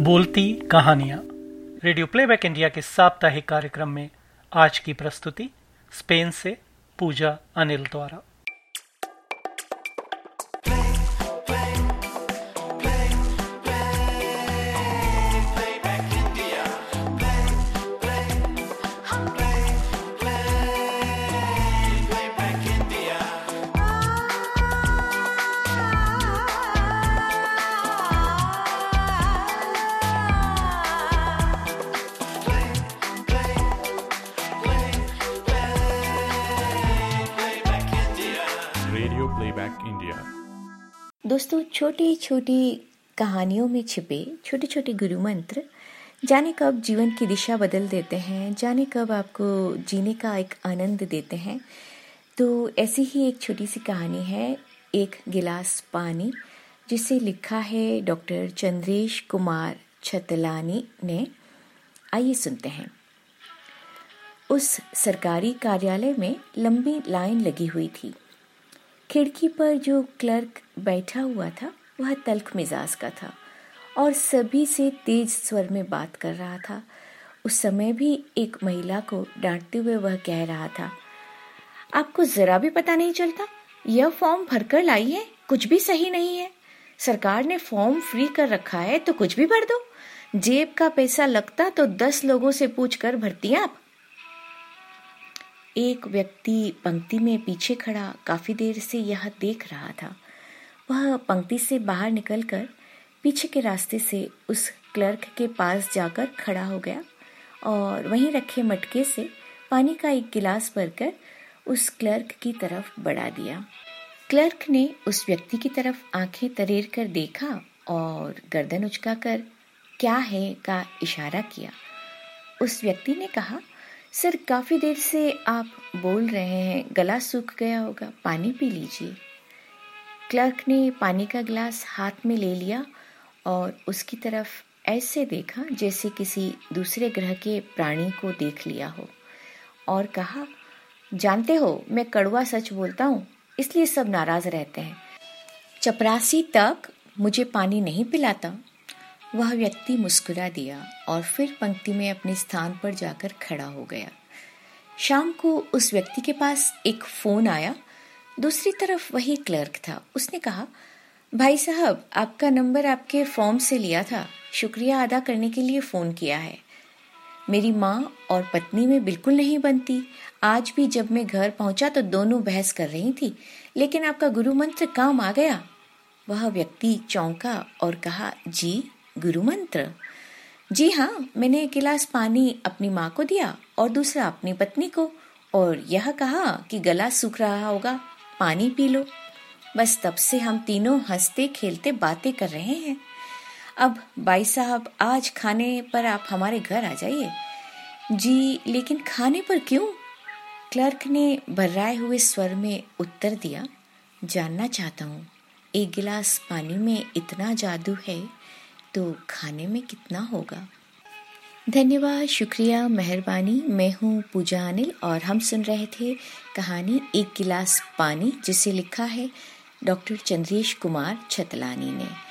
बोलती कहानियाँ। Radio playback India के साप्ताहिक कार्यक्रम में आज की प्रस्तुति, स्पेन से पूजा अनिल द्वारा। दोस्तों छोटी छोटी कहानियों में छिपे छोटे छोटे गुरु मंत्र जाने कब जीवन की दिशा बदल देते हैं, जाने कब आपको जीने का एक आनंद देते हैं। तो ऐसी ही एक छोटी सी कहानी है, एक गिलास पानी, जिसे लिखा है डॉक्टर चंद्रेश कुमार छतलानी ने। आइए सुनते हैं। उस सरकारी कार्यालय में लंबी लाइन लगी हुई थी। खिड़की पर जो क्लर्क बैठा हुआ था, वह तल्ख मिजाज का था और सभी से तेज स्वर में बात कर रहा था। उस समय भी एक महिला को डांटते हुए वह कह रहा था, आपको जरा भी पता नहीं चलता, यह फॉर्म भरकर लाई है, कुछ भी सही नहीं है। सरकार ने फॉर्म फ्री कर रखा है तो कुछ भी भर दो। जेब का पैसा लगता तो दस लोगों से पूछ कर भरती आप। एक व्यक्ति पंक्ति में पीछे खड़ा काफ़ी देर से यह देख रहा था। वह पंक्ति से बाहर निकलकर पीछे के रास्ते से उस क्लर्क के पास जाकर खड़ा हो गया और वहीं रखे मटके से पानी का एक गिलास भरकर उस क्लर्क की तरफ़ बढ़ा दिया। क्लर्क ने उस व्यक्ति की तरफ़ आँखें तरेर कर देखा और गर्दन उचकाकर, क्या है? का इशारा किया। उस व्यक्ति ने कहा सर, काफ़ी देर से आप बोल रहे हैं। गला सूख गया होगा। पानी पी लीजिए। क्लर्क ने पानी का गिलास हाथ में ले लिया और उसकी तरफ़ ऐसे देखा जैसे किसी दूसरे ग्रह के प्राणी को देख लिया हो और कहा, जानते हो, मैं कड़वा सच बोलता हूँ, इसलिए सब नाराज़ रहते हैं। चपरासी तक मुझे पानी नहीं पिलाता। वह व्यक्ति मुस्कुरा दिया और फिर पंक्ति में अपने स्थान पर जाकर खड़ा हो गया। शाम को उस व्यक्ति के पास एक फ़ोन आया। दूसरी तरफ़ वही क्लर्क था। उसने कहा, भाई साहब, आपका नंबर आपके फॉर्म से लिया था। शुक्रिया अदा करने के लिए फ़ोन किया है। मेरी माँ और पत्नी में बिल्कुल नहीं बनती। आज भी जब मैं घर पहुँचा तो दोनों बहस कर रही थी, लेकिन आपका गुरु मंत्र काम आ गया। वह व्यक्ति चौंका और कहा, जी गुरु मंत्र। जी हाँ मैंने एक गिलास पानी अपनी माँ को दिया और दूसरा अपनी पत्नी को, और यह कहा कि गला सूख रहा होगा, पानी पी लो। बस तब से हम तीनों हँसते, खेलते, बातें कर रहे हैं। अब भाई साहब, आज खाने पर आप हमारे घर आ जाइए। जी, लेकिन खाने पर क्यों? क्लर्क ने भर्राए हुए स्वर में उत्तर दिया, जानना चाहता हूँ। एक गिलास पानी में इतना जादू है तो खाने में कितना होगा? धन्यवाद, शुक्रिया, मेहरबानी। मैं हूँ पूजा अनिल और हम सुन रहे थे कहानी एक गिलास पानी, जिसे लिखा है डॉक्टर चंद्रेश कुमार छतलानी ने।